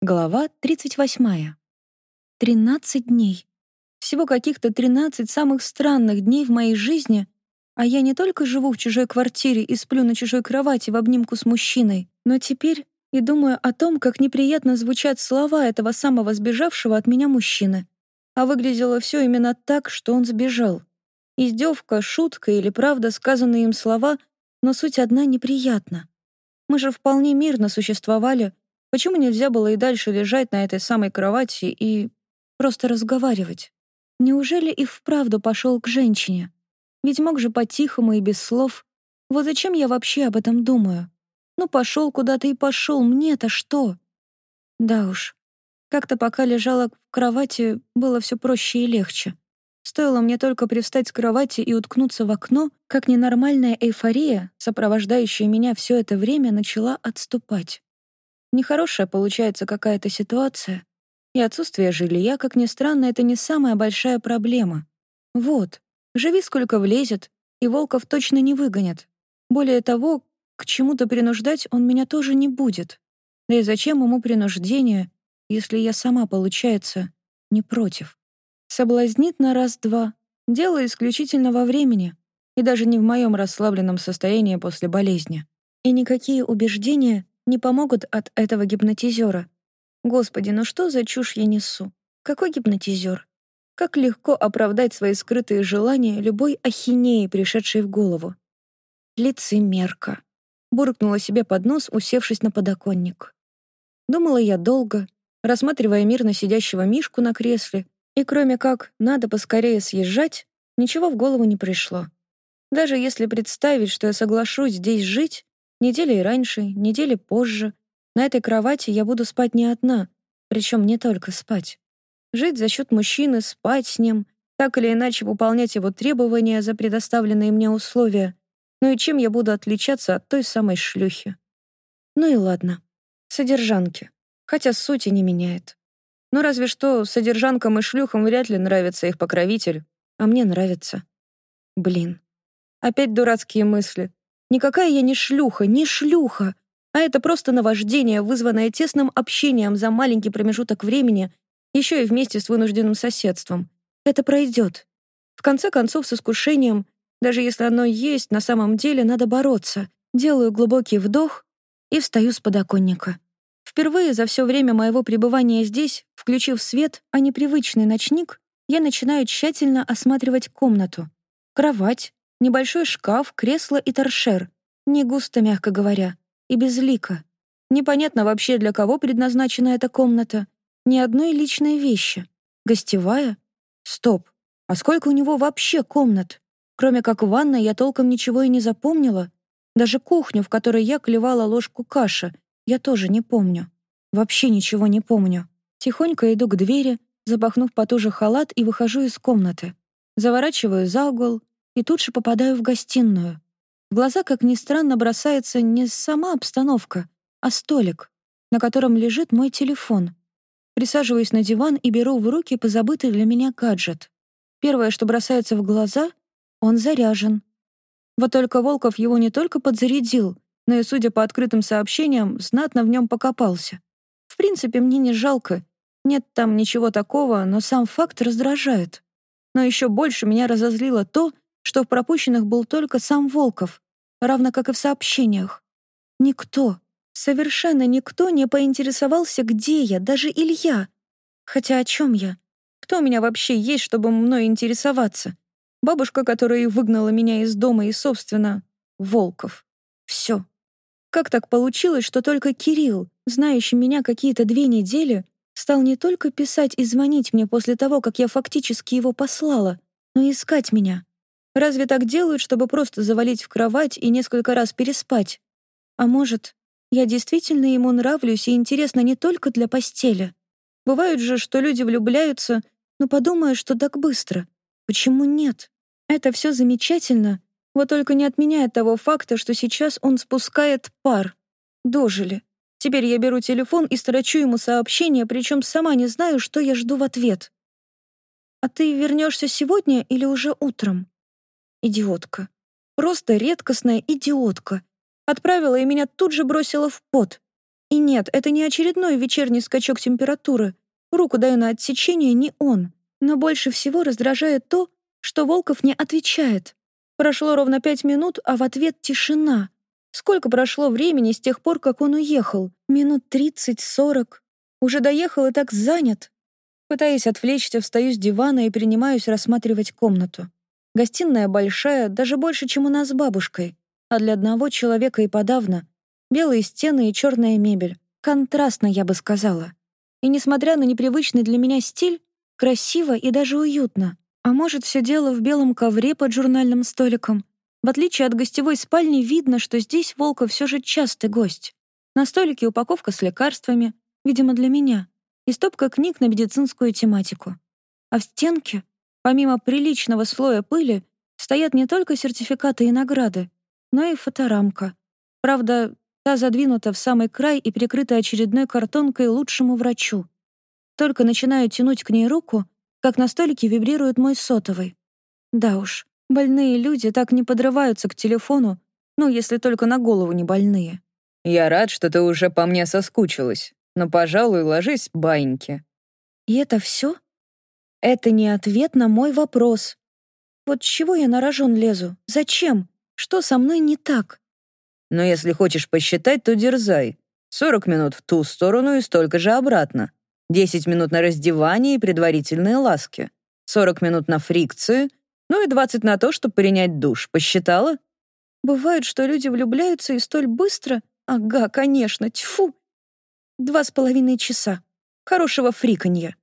Глава 38. 13 дней. Всего каких-то 13 самых странных дней в моей жизни, а я не только живу в чужой квартире и сплю на чужой кровати в обнимку с мужчиной, но теперь и думаю о том, как неприятно звучат слова этого самого сбежавшего от меня мужчины. А выглядело все именно так, что он сбежал. Издевка, шутка или правда сказанные им слова, но суть одна неприятна. Мы же вполне мирно существовали, Почему нельзя было и дальше лежать на этой самой кровати и просто разговаривать? Неужели и вправду пошел к женщине? Ведь мог же по-тихому и без слов. Вот зачем я вообще об этом думаю? Ну, пошел куда-то и пошел, мне-то что? Да уж. Как-то пока лежала в кровати, было все проще и легче. Стоило мне только привстать с кровати и уткнуться в окно, как ненормальная эйфория, сопровождающая меня все это время, начала отступать. Нехорошая получается какая-то ситуация. И отсутствие жилья, как ни странно, это не самая большая проблема. Вот, живи сколько влезет, и волков точно не выгонят. Более того, к чему-то принуждать он меня тоже не будет. Да и зачем ему принуждение, если я сама, получается, не против? Соблазнит на раз-два. Дело исключительно во времени, и даже не в моем расслабленном состоянии после болезни. И никакие убеждения не помогут от этого гипнотизера. Господи, ну что за чушь я несу? Какой гипнотизер? Как легко оправдать свои скрытые желания любой ахинеи, пришедшей в голову. Лицемерка. Буркнула себе под нос, усевшись на подоконник. Думала я долго, рассматривая мирно сидящего Мишку на кресле, и кроме как «надо поскорее съезжать», ничего в голову не пришло. Даже если представить, что я соглашусь здесь жить, Недели раньше, недели позже. На этой кровати я буду спать не одна, причем не только спать. Жить за счет мужчины, спать с ним, так или иначе выполнять его требования за предоставленные мне условия. Ну и чем я буду отличаться от той самой шлюхи? Ну и ладно. Содержанки. Хотя сути не меняет. Ну разве что содержанкам и шлюхам вряд ли нравится их покровитель, а мне нравится. Блин. Опять дурацкие мысли. Никакая я не шлюха, не шлюха, а это просто наваждение, вызванное тесным общением за маленький промежуток времени, еще и вместе с вынужденным соседством. Это пройдет. В конце концов, с искушением, даже если оно есть, на самом деле надо бороться. Делаю глубокий вдох и встаю с подоконника. Впервые за все время моего пребывания здесь, включив свет, а не привычный ночник, я начинаю тщательно осматривать комнату. Кровать, Небольшой шкаф, кресло и торшер. Не густо, мягко говоря. И безлико. Непонятно вообще, для кого предназначена эта комната. Ни одной личной вещи. Гостевая? Стоп. А сколько у него вообще комнат? Кроме как ванной я толком ничего и не запомнила. Даже кухню, в которой я клевала ложку каши, я тоже не помню. Вообще ничего не помню. Тихонько иду к двери, запахнув потуже халат и выхожу из комнаты. Заворачиваю за угол, и тут же попадаю в гостиную. В глаза, как ни странно, бросается не сама обстановка, а столик, на котором лежит мой телефон. Присаживаюсь на диван и беру в руки позабытый для меня гаджет. Первое, что бросается в глаза — он заряжен. Вот только Волков его не только подзарядил, но и, судя по открытым сообщениям, знатно в нем покопался. В принципе, мне не жалко. Нет там ничего такого, но сам факт раздражает. Но еще больше меня разозлило то, что в пропущенных был только сам Волков, равно как и в сообщениях. Никто, совершенно никто не поинтересовался, где я, даже Илья. Хотя о чем я? Кто у меня вообще есть, чтобы мной интересоваться? Бабушка, которая выгнала меня из дома и, собственно, Волков. Все. Как так получилось, что только Кирилл, знающий меня какие-то две недели, стал не только писать и звонить мне после того, как я фактически его послала, но и искать меня? Разве так делают, чтобы просто завалить в кровать и несколько раз переспать? А может, я действительно ему нравлюсь и интересна не только для постели? Бывает же, что люди влюбляются, но подумая, что так быстро. Почему нет? Это все замечательно, вот только не отменяет того факта, что сейчас он спускает пар. Дожили. Теперь я беру телефон и строчу ему сообщение, причем сама не знаю, что я жду в ответ. «А ты вернешься сегодня или уже утром?» Идиотка. Просто редкостная идиотка. Отправила и меня тут же бросила в пот. И нет, это не очередной вечерний скачок температуры. Руку даю на отсечение не он. Но больше всего раздражает то, что Волков не отвечает. Прошло ровно пять минут, а в ответ тишина. Сколько прошло времени с тех пор, как он уехал? Минут тридцать-сорок. Уже доехал и так занят. Пытаясь отвлечься, встаю с дивана и принимаюсь рассматривать комнату. Гостиная большая, даже больше, чем у нас с бабушкой. А для одного человека и подавно. Белые стены и черная мебель. Контрастно, я бы сказала. И несмотря на непривычный для меня стиль, красиво и даже уютно. А может, все дело в белом ковре под журнальным столиком. В отличие от гостевой спальни, видно, что здесь Волка все же частый гость. На столике упаковка с лекарствами, видимо, для меня, и стопка книг на медицинскую тематику. А в стенке, помимо приличного слоя пыли, стоят не только сертификаты и награды, но и фоторамка. Правда, та задвинута в самый край и прикрыта очередной картонкой лучшему врачу. Только начинаю тянуть к ней руку — как на столике вибрирует мой сотовый. Да уж, больные люди так не подрываются к телефону, ну, если только на голову не больные. «Я рад, что ты уже по мне соскучилась, но, пожалуй, ложись, баиньки». И это все? Это не ответ на мой вопрос. Вот чего я на рожон лезу? Зачем? Что со мной не так? Но если хочешь посчитать, то дерзай. Сорок минут в ту сторону и столько же обратно. 10 минут на раздевание и предварительные ласки, 40 минут на фрикцию, ну и 20 на то, чтобы принять душ. Посчитала? Бывает, что люди влюбляются и столь быстро. Ага, конечно, тьфу. Два с половиной часа. Хорошего фриканья.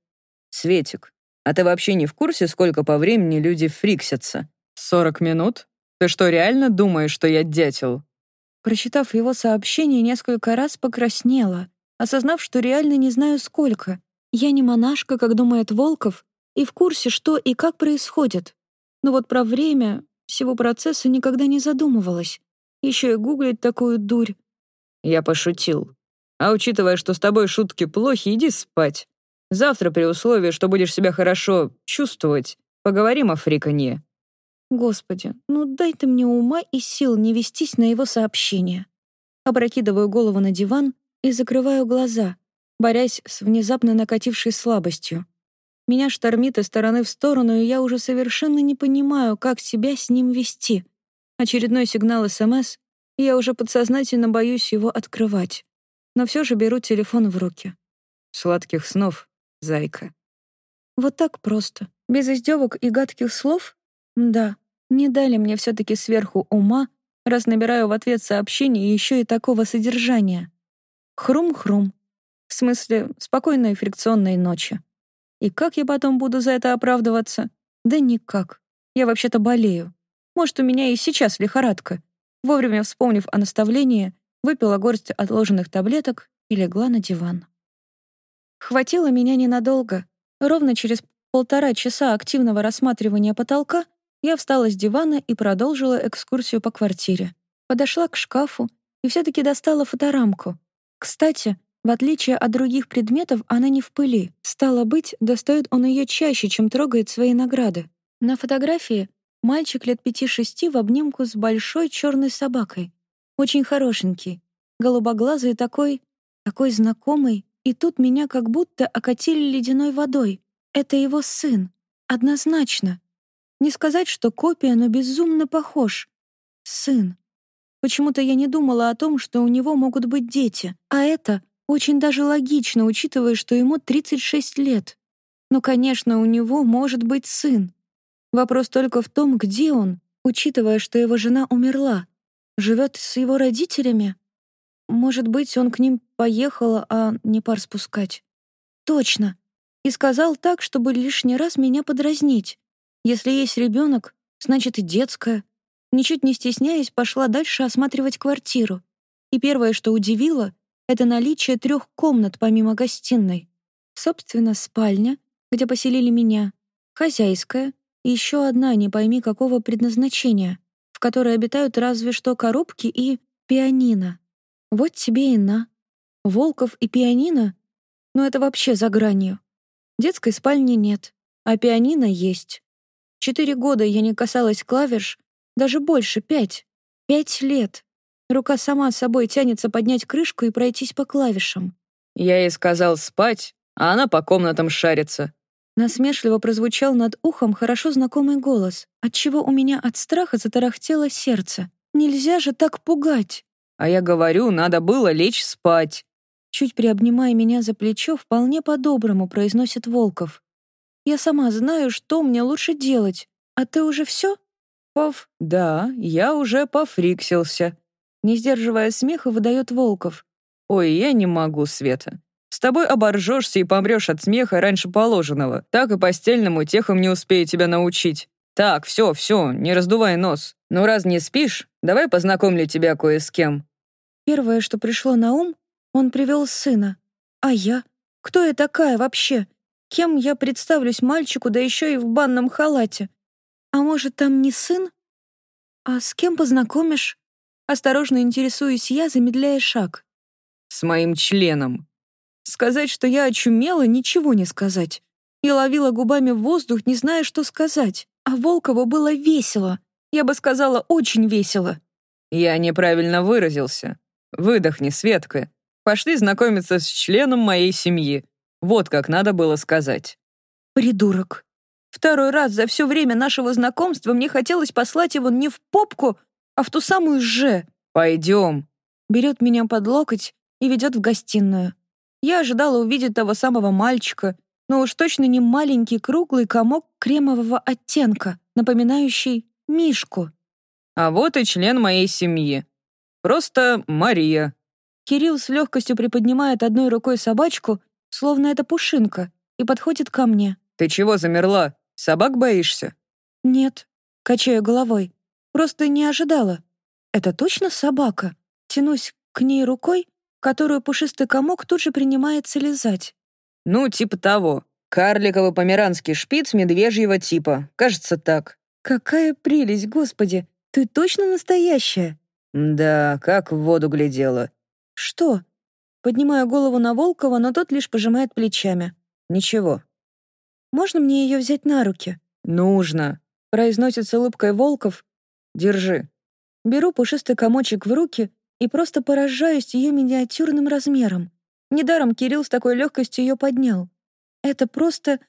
Светик, а ты вообще не в курсе, сколько по времени люди фриксятся? 40 минут? Ты что, реально думаешь, что я дятел? Прочитав его сообщение, несколько раз покраснела осознав, что реально не знаю сколько. Я не монашка, как думает Волков, и в курсе, что и как происходит. Но вот про время всего процесса никогда не задумывалась. Еще и гуглить такую дурь. Я пошутил. А учитывая, что с тобой шутки плохи, иди спать. Завтра, при условии, что будешь себя хорошо чувствовать, поговорим о фриканье. Господи, ну дай ты мне ума и сил не вестись на его сообщения. Опрокидываю голову на диван и закрываю глаза, борясь с внезапно накатившей слабостью. Меня штормит из стороны в сторону, и я уже совершенно не понимаю, как себя с ним вести. Очередной сигнал СМС, и я уже подсознательно боюсь его открывать. Но все же беру телефон в руки. Сладких снов, зайка. Вот так просто. Без издевок и гадких слов? Да, не дали мне все таки сверху ума, раз набираю в ответ сообщение еще и такого содержания. Хрум-хрум. В смысле, спокойной фрикционной ночи. И как я потом буду за это оправдываться? Да никак. Я вообще-то болею. Может, у меня и сейчас лихорадка. Вовремя вспомнив о наставлении, выпила горсть отложенных таблеток и легла на диван. Хватило меня ненадолго. Ровно через полтора часа активного рассматривания потолка я встала с дивана и продолжила экскурсию по квартире. Подошла к шкафу и все таки достала фоторамку. Кстати, в отличие от других предметов, она не в пыли. Стало быть, достает он ее чаще, чем трогает свои награды. На фотографии мальчик лет пяти-шести в обнимку с большой черной собакой. Очень хорошенький, голубоглазый такой, такой знакомый. И тут меня как будто окатили ледяной водой. Это его сын. Однозначно. Не сказать, что копия, но безумно похож. Сын. Почему-то я не думала о том, что у него могут быть дети, а это очень даже логично, учитывая, что ему 36 лет. Но, конечно, у него может быть сын. Вопрос только в том, где он, учитывая, что его жена умерла. Живет с его родителями? Может быть, он к ним поехал, а не пар спускать. Точно. И сказал так, чтобы лишний раз меня подразнить. Если есть ребенок, значит и детская. Ничуть не стесняясь, пошла дальше осматривать квартиру. И первое, что удивило, это наличие трех комнат помимо гостиной. Собственно, спальня, где поселили меня, хозяйская и еще одна, не пойми какого предназначения, в которой обитают разве что коробки и пианино. Вот тебе и на. Волков и пианино? Ну это вообще за гранью. Детской спальни нет, а пианино есть. Четыре года я не касалась клавиш, даже больше, пять. Пять лет. Рука сама собой тянется поднять крышку и пройтись по клавишам. Я ей сказал спать, а она по комнатам шарится. Насмешливо прозвучал над ухом хорошо знакомый голос, отчего у меня от страха затарахтело сердце. Нельзя же так пугать. А я говорю, надо было лечь спать. Чуть приобнимая меня за плечо, вполне по-доброму произносит Волков. Я сама знаю, что мне лучше делать. А ты уже все? Пов, да, я уже пофриксился. Не сдерживая смеха, выдает Волков. Ой, я не могу, Света. С тобой оборжешься и помрешь от смеха раньше положенного. Так и постельному техам не успею тебя научить. Так, все, все, не раздувай нос. Ну раз не спишь, давай познакомлю тебя кое с кем. Первое, что пришло на ум, он привел сына. А я? Кто я такая вообще? Кем я представлюсь мальчику, да еще и в банном халате? А может, там не сын? А с кем познакомишь? Осторожно интересуюсь я, замедляя шаг. С моим членом. Сказать, что я очумела, ничего не сказать. Я ловила губами воздух, не зная, что сказать. А Волкову было весело. Я бы сказала, очень весело. Я неправильно выразился. Выдохни, Светка. Пошли знакомиться с членом моей семьи. Вот как надо было сказать. Придурок. Второй раз за все время нашего знакомства мне хотелось послать его не в попку, а в ту самую «Ж». «Пойдем». Берет меня под локоть и ведет в гостиную. Я ожидала увидеть того самого мальчика, но уж точно не маленький круглый комок кремового оттенка, напоминающий Мишку. А вот и член моей семьи. Просто Мария. Кирилл с легкостью приподнимает одной рукой собачку, словно это пушинка, и подходит ко мне. «Ты чего замерла? Собак боишься?» «Нет», — качаю головой. «Просто не ожидала. Это точно собака?» Тянусь к ней рукой, которую пушистый комок тут же принимается лизать. «Ну, типа того. Карликовый померанский шпиц медвежьего типа. Кажется, так». «Какая прелесть, господи! Ты точно настоящая?» «Да, как в воду глядела. «Что?» Поднимаю голову на Волкова, но тот лишь пожимает плечами. «Ничего». «Можно мне ее взять на руки?» «Нужно», — произносит с улыбкой Волков. «Держи». Беру пушистый комочек в руки и просто поражаюсь ее миниатюрным размером. Недаром Кирилл с такой легкостью ее поднял. Это просто...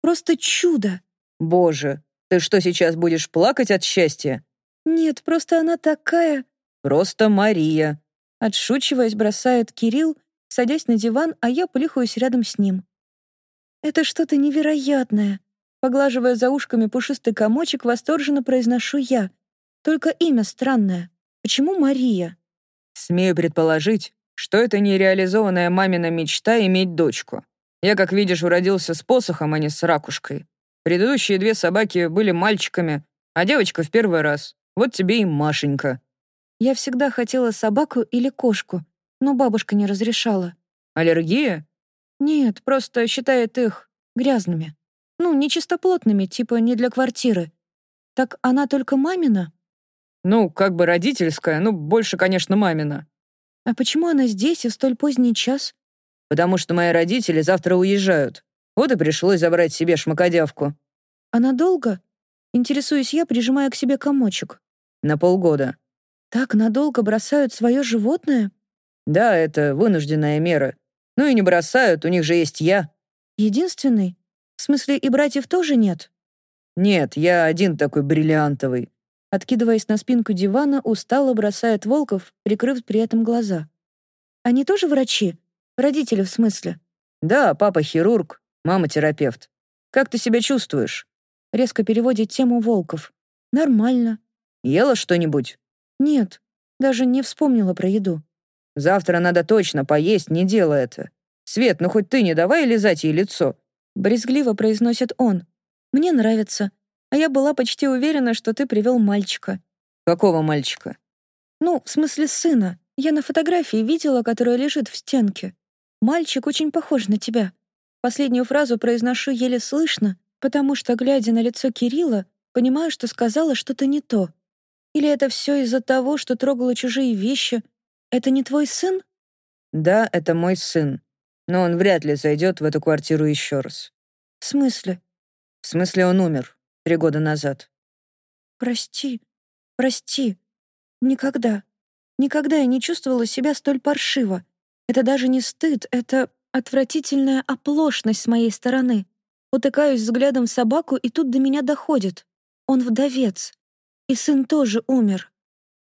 просто чудо. «Боже, ты что, сейчас будешь плакать от счастья?» «Нет, просто она такая...» «Просто Мария», Отшучиваясь, бросает Кирилл, садясь на диван, а я плюхаюсь рядом с ним. «Это что-то невероятное!» Поглаживая за ушками пушистый комочек, восторженно произношу я. Только имя странное. Почему Мария? Смею предположить, что это нереализованная мамина мечта иметь дочку. Я, как видишь, уродился с посохом, а не с ракушкой. Предыдущие две собаки были мальчиками, а девочка в первый раз. Вот тебе и Машенька. Я всегда хотела собаку или кошку, но бабушка не разрешала. Аллергия? Нет, просто считает их грязными. Ну, нечистоплотными, типа не для квартиры. Так она только мамина? Ну, как бы родительская, ну, больше, конечно, мамина. А почему она здесь и в столь поздний час? Потому что мои родители завтра уезжают. Вот и пришлось забрать себе шмакодявку. А надолго? Интересуюсь я, прижимая к себе комочек. На полгода. Так надолго бросают свое животное? Да, это вынужденная мера. Ну и не бросают, у них же есть я. Единственный? В смысле, и братьев тоже нет? Нет, я один такой бриллиантовый. Откидываясь на спинку дивана, устало бросает Волков, прикрыв при этом глаза. Они тоже врачи? Родители, в смысле? Да, папа хирург, мама терапевт. Как ты себя чувствуешь? Резко переводит тему Волков. Нормально. Ела что-нибудь? Нет, даже не вспомнила про еду. Завтра надо точно поесть, не делай это. Свет, ну хоть ты не давай лизать ей лицо. Брезгливо произносит он. Мне нравится. А я была почти уверена, что ты привел мальчика. Какого мальчика? Ну, в смысле сына. Я на фотографии видела, которая лежит в стенке. Мальчик очень похож на тебя. Последнюю фразу произношу еле слышно, потому что, глядя на лицо Кирилла, понимаю, что сказала что-то не то. Или это все из-за того, что трогала чужие вещи? Это не твой сын? Да, это мой сын. Но он вряд ли зайдет в эту квартиру еще раз. В смысле? В смысле, он умер три года назад. Прости, прости. Никогда. Никогда я не чувствовала себя столь паршиво. Это даже не стыд, это отвратительная оплошность с моей стороны. Утыкаюсь взглядом в собаку, и тут до меня доходит. Он вдовец. И сын тоже умер.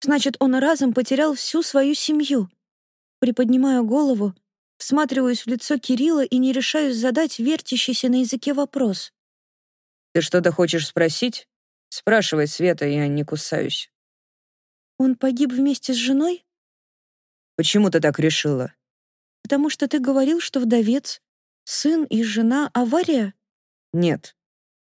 Значит, он разом потерял всю свою семью. Приподнимаю голову, всматриваюсь в лицо Кирилла и не решаюсь задать вертящийся на языке вопрос. «Ты что-то хочешь спросить? Спрашивай, Света, я не кусаюсь». «Он погиб вместе с женой?» «Почему ты так решила?» «Потому что ты говорил, что вдовец, сын и жена — авария?» «Нет.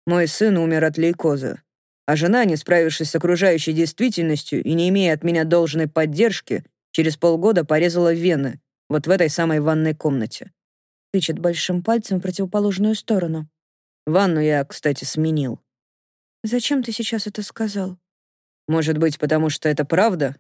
Мой сын умер от лейкоза. А жена, не справившись с окружающей действительностью и не имея от меня должной поддержки, через полгода порезала вены, вот в этой самой ванной комнате. Тычет большим пальцем в противоположную сторону. Ванну я, кстати, сменил. Зачем ты сейчас это сказал? Может быть, потому что это правда?